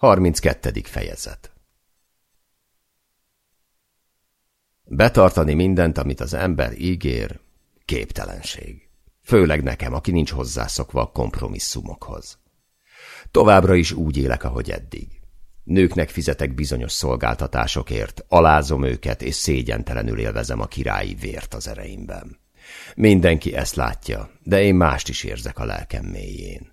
32. fejezet Betartani mindent, amit az ember ígér, képtelenség. Főleg nekem, aki nincs hozzászokva a kompromisszumokhoz. Továbbra is úgy élek, ahogy eddig. Nőknek fizetek bizonyos szolgáltatásokért, alázom őket, és szégyentelenül élvezem a királyi vért az ereimben. Mindenki ezt látja, de én mást is érzek a lelkem mélyén.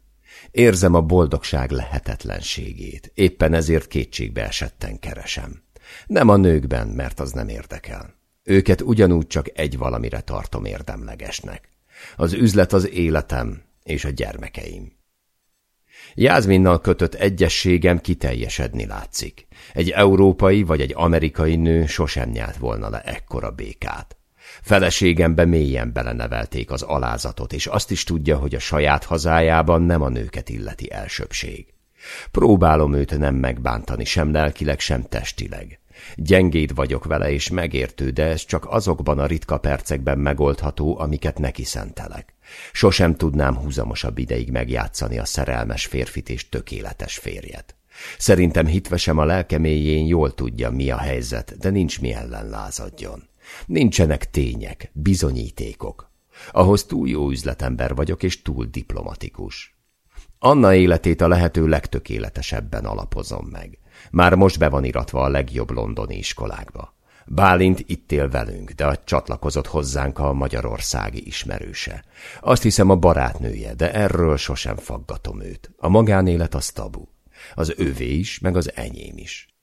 Érzem a boldogság lehetetlenségét, éppen ezért kétségbe esetten keresem. Nem a nőkben, mert az nem érdekel. Őket ugyanúgy csak egy valamire tartom érdemlegesnek. Az üzlet az életem és a gyermekeim. Jászminnal kötött egyességem kiteljesedni látszik. Egy európai vagy egy amerikai nő sosem nyelt volna le ekkora békát. Feleségembe mélyen belenevelték az alázatot, és azt is tudja, hogy a saját hazájában nem a nőket illeti elsőbség. Próbálom őt nem megbántani, sem lelkileg, sem testileg. Gyengéd vagyok vele, és megértő, de ez csak azokban a ritka percekben megoldható, amiket neki szentelek. Sosem tudnám húzamosabb ideig megjátszani a szerelmes férfit és tökéletes férjet. Szerintem hitvesem a lelkeméjén jól tudja, mi a helyzet, de nincs mi ellen lázadjon. Nincsenek tények, bizonyítékok. Ahhoz túl jó üzletember vagyok, és túl diplomatikus. Anna életét a lehető legtökéletesebben alapozom meg. Már most be van iratva a legjobb londoni iskolákba. Bálint itt él velünk, de a csatlakozott hozzánk a magyarországi ismerőse. Azt hiszem a barátnője, de erről sosem faggatom őt. A magánélet az tabu. Az övé is, meg az enyém is.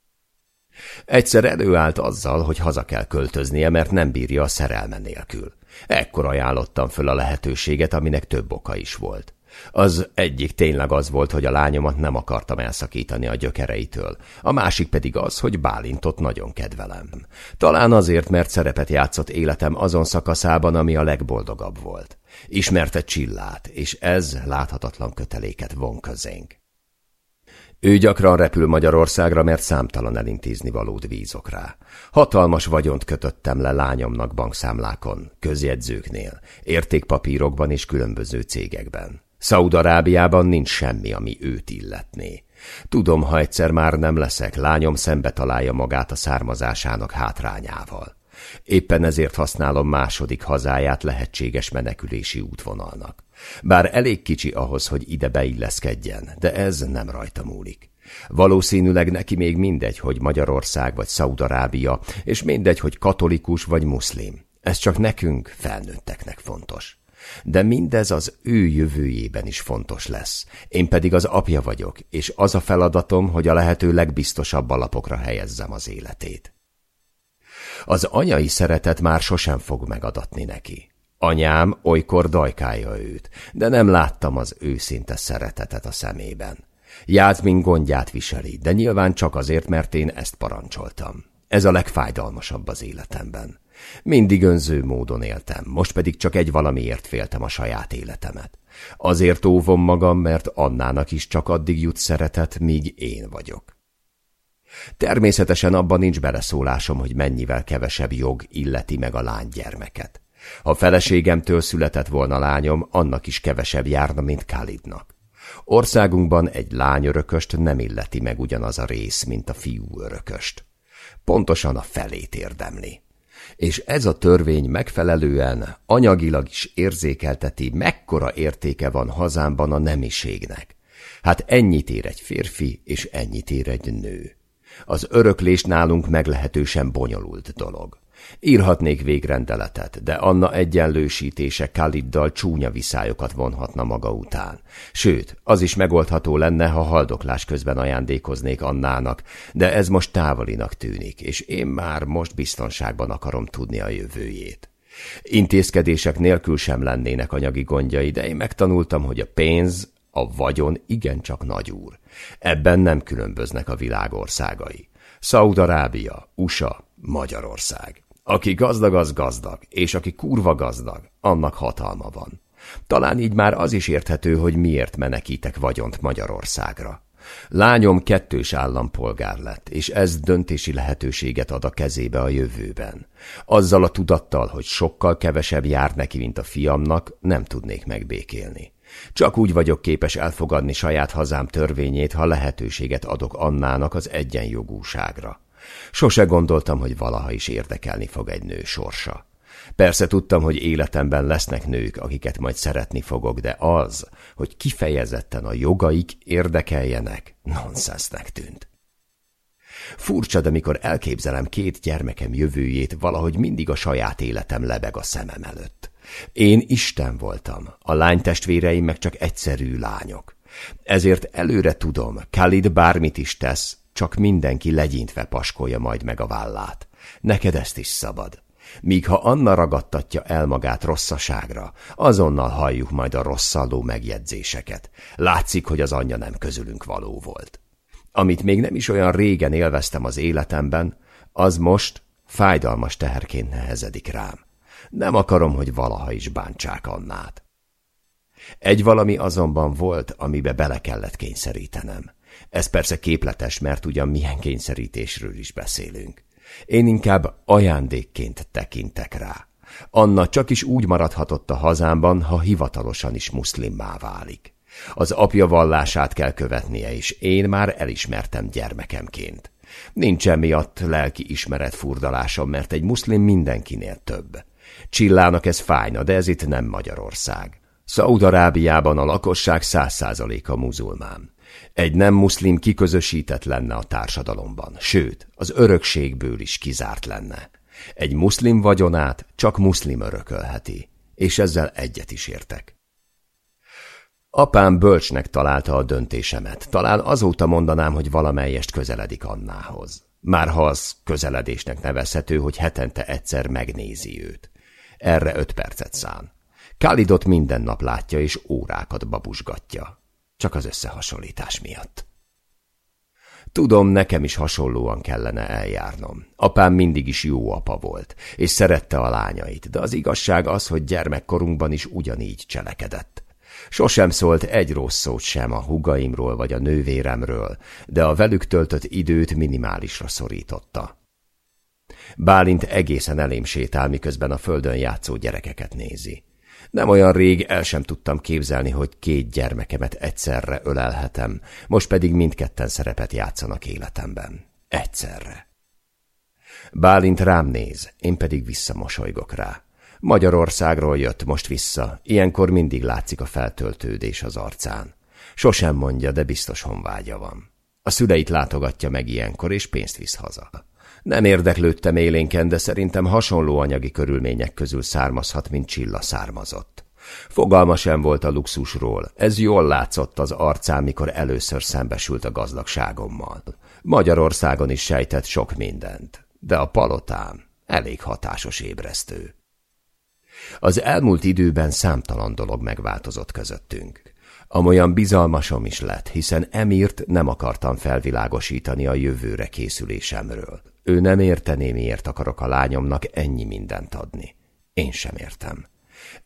Egyszer előállt azzal, hogy haza kell költöznie, mert nem bírja a szerelme nélkül. Ekkor ajánlottam föl a lehetőséget, aminek több oka is volt. Az egyik tényleg az volt, hogy a lányomat nem akartam elszakítani a gyökereitől, a másik pedig az, hogy Bálintot nagyon kedvelem. Talán azért, mert szerepet játszott életem azon szakaszában, ami a legboldogabb volt. Ismerte Csillát, és ez láthatatlan köteléket von közénk. Ő gyakran repül Magyarországra, mert számtalan elintézni valód vízok rá. Hatalmas vagyont kötöttem le lányomnak bankszámlákon, közjegyzőknél, értékpapírokban és különböző cégekben. Szaudarábiában nincs semmi, ami őt illetné. Tudom, ha egyszer már nem leszek, lányom szembe találja magát a származásának hátrányával. Éppen ezért használom második hazáját lehetséges menekülési útvonalnak. Bár elég kicsi ahhoz, hogy ide beilleszkedjen, de ez nem rajta múlik. Valószínűleg neki még mindegy, hogy Magyarország vagy Szaudarábia, és mindegy, hogy katolikus vagy muszlim. Ez csak nekünk, felnőtteknek fontos. De mindez az ő jövőjében is fontos lesz. Én pedig az apja vagyok, és az a feladatom, hogy a lehető legbiztosabb alapokra helyezzem az életét. Az anyai szeretet már sosem fog megadatni neki. Anyám olykor dajkálja őt, de nem láttam az őszinte szeretetet a szemében. Jászmin gondját viseli, de nyilván csak azért, mert én ezt parancsoltam. Ez a legfájdalmasabb az életemben. Mindig önző módon éltem, most pedig csak egy valamiért féltem a saját életemet. Azért óvom magam, mert Annának is csak addig jut szeretet, míg én vagyok. Természetesen abban nincs beleszólásom, hogy mennyivel kevesebb jog illeti meg a lánygyermeket. Ha feleségemtől született volna lányom, annak is kevesebb járna, mint Khalidnak. Országunkban egy lány örököst nem illeti meg ugyanaz a rész, mint a fiú örököst. Pontosan a felét érdemli. És ez a törvény megfelelően anyagilag is érzékelteti, mekkora értéke van hazámban a nemiségnek. Hát ennyit ér egy férfi, és ennyit ér egy nő. Az öröklés nálunk meglehetősen bonyolult dolog. Írhatnék végrendeletet, de Anna egyenlősítése Kaliddal csúnya viszályokat vonhatna maga után. Sőt, az is megoldható lenne, ha haldoklás közben ajándékoznék Annának, de ez most távolinak tűnik, és én már most biztonságban akarom tudni a jövőjét. Intézkedések nélkül sem lennének anyagi gondjai, de én megtanultam, hogy a pénz, a vagyon igencsak nagy úr. Ebben nem különböznek a világországai. Szaudarábia, USA, Magyarország. Aki gazdag, az gazdag, és aki kurva gazdag, annak hatalma van. Talán így már az is érthető, hogy miért menekítek vagyont Magyarországra. Lányom kettős állampolgár lett, és ez döntési lehetőséget ad a kezébe a jövőben. Azzal a tudattal, hogy sokkal kevesebb jár neki, mint a fiamnak, nem tudnék megbékélni. Csak úgy vagyok képes elfogadni saját hazám törvényét, ha lehetőséget adok Annának az egyenjogúságra. Sose gondoltam, hogy valaha is érdekelni fog egy nő sorsa. Persze tudtam, hogy életemben lesznek nők, akiket majd szeretni fogok, de az, hogy kifejezetten a jogaik érdekeljenek, nonsensnek tűnt. Furcsa, de mikor elképzelem két gyermekem jövőjét, valahogy mindig a saját életem lebeg a szemem előtt. Én Isten voltam, a lánytestvéreim meg csak egyszerű lányok. Ezért előre tudom, Khalid bármit is tesz, csak mindenki legyintve paskolja majd meg a vállát. Neked ezt is szabad. Míg ha Anna ragadtatja el magát rosszaságra, azonnal halljuk majd a rosszalló megjegyzéseket. Látszik, hogy az anyja nem közülünk való volt. Amit még nem is olyan régen élveztem az életemben, az most fájdalmas teherként nehezedik rám. Nem akarom, hogy valaha is bántsák Annát. Egy valami azonban volt, amibe bele kellett kényszerítenem. Ez persze képletes, mert ugyan milyen kényszerítésről is beszélünk. Én inkább ajándékként tekintek rá. Anna csak is úgy maradhatott a hazámban, ha hivatalosan is muszlimmá válik. Az apja vallását kell követnie, és én már elismertem gyermekemként. Nincsen miatt lelki ismeret furdalásom, mert egy muszlim mindenkinél több. Csillának ez fájna, de ez itt nem Magyarország. Szaúd-Arábiában a lakosság száz százaléka muzulmán. Egy nem muszlim kiközösített lenne a társadalomban, sőt, az örökségből is kizárt lenne. Egy muszlim vagyonát csak muszlim örökölheti, és ezzel egyet is értek. Apám bölcsnek találta a döntésemet. Talán azóta mondanám, hogy valamelyest közeledik Annához. Már ha az közeledésnek nevezhető, hogy hetente egyszer megnézi őt. Erre öt percet szán. Kálidot minden nap látja és órákat babusgatja. Csak az összehasonlítás miatt. Tudom, nekem is hasonlóan kellene eljárnom. Apám mindig is jó apa volt, és szerette a lányait, de az igazság az, hogy gyermekkorunkban is ugyanígy cselekedett. Sosem szólt egy rossz szót sem a hugaimról vagy a nővéremről, de a velük töltött időt minimálisra szorította. Bálint egészen elém sétál, miközben a földön játszó gyerekeket nézi. Nem olyan rég el sem tudtam képzelni, hogy két gyermekemet egyszerre ölelhetem, most pedig mindketten szerepet játszanak életemben. Egyszerre. Bálint rám néz, én pedig visszamosolygok rá. Magyarországról jött most vissza, ilyenkor mindig látszik a feltöltődés az arcán. Sosem mondja, de biztos honvágya van. A szüleit látogatja meg ilyenkor, és pénzt visz haza. Nem érdeklődtem élénken, de szerintem hasonló anyagi körülmények közül származhat, mint Csilla származott. Fogalma sem volt a luxusról, ez jól látszott az arcán, mikor először szembesült a gazdagságommal. Magyarországon is sejtett sok mindent, de a palotám elég hatásos ébresztő. Az elmúlt időben számtalan dolog megváltozott közöttünk. Amolyan bizalmasom is lett, hiszen Emirt nem akartam felvilágosítani a jövőre készülésemről. Ő nem értené, miért akarok a lányomnak ennyi mindent adni. Én sem értem.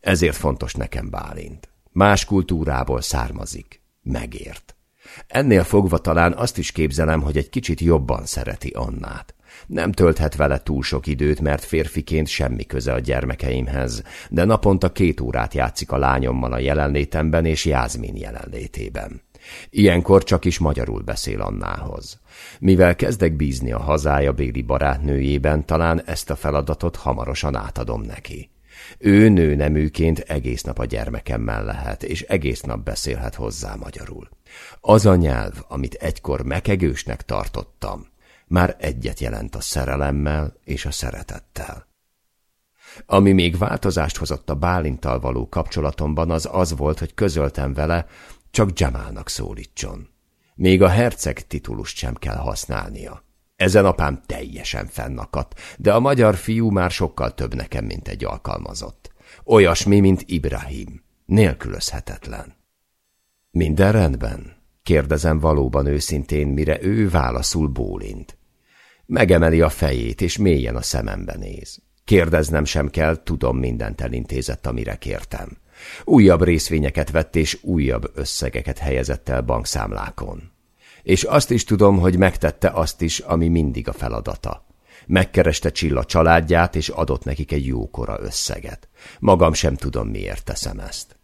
Ezért fontos nekem Bálint. Más kultúrából származik. Megért. Ennél fogva talán azt is képzelem, hogy egy kicsit jobban szereti Annát. Nem tölthet vele túl sok időt, mert férfiként semmi köze a gyermekeimhez, de naponta két órát játszik a lányommal a jelenlétemben és Jázmin jelenlétében. Ilyenkor csak is magyarul beszél Annához. Mivel kezdek bízni a hazája béli barátnőjében, talán ezt a feladatot hamarosan átadom neki. Ő nőneműként egész nap a gyermekemmel lehet, és egész nap beszélhet hozzá magyarul. Az a nyelv, amit egykor mekegősnek tartottam, már egyet jelent a szerelemmel és a szeretettel. Ami még változást hozott a Bálintal való kapcsolatomban, az az volt, hogy közöltem vele, csak Jamalnak szólítson. Még a herceg titulust sem kell használnia. Ezen apám teljesen fennakadt, de a magyar fiú már sokkal több nekem, mint egy alkalmazott. Olyasmi, mint Ibrahim. Nélkülözhetetlen. Minden rendben? Kérdezem valóban őszintén, mire ő válaszul bólint. Megemeli a fejét, és mélyen a szemembe néz. Kérdeznem sem kell, tudom mindent elintézett, amire kértem. Újabb részvényeket vett, és újabb összegeket helyezett el bankszámlákon. És azt is tudom, hogy megtette azt is, ami mindig a feladata. Megkereste Csilla családját, és adott nekik egy jókora összeget. Magam sem tudom, miért teszem ezt.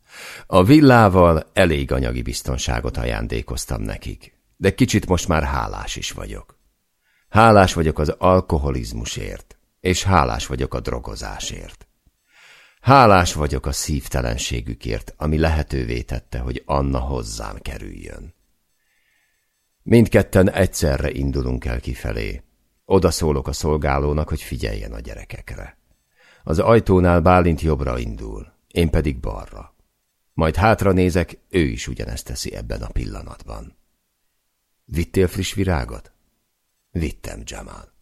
A villával elég anyagi biztonságot ajándékoztam nekik, de kicsit most már hálás is vagyok. Hálás vagyok az alkoholizmusért, és hálás vagyok a drogozásért. Hálás vagyok a szívtelenségükért, ami lehetővé tette, hogy Anna hozzám kerüljön. Mindketten egyszerre indulunk el kifelé. Oda szólok a szolgálónak, hogy figyeljen a gyerekekre. Az ajtónál Bálint jobbra indul, én pedig balra. Majd hátra nézek, ő is ugyanezt teszi ebben a pillanatban. Vittél friss virágot? Vittem, Jamal.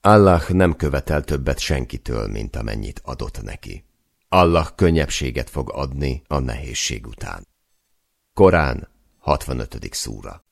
Allah nem követel többet senkitől, mint amennyit adott neki. Allah könnyebbséget fog adni a nehézség után. Korán 65. szúra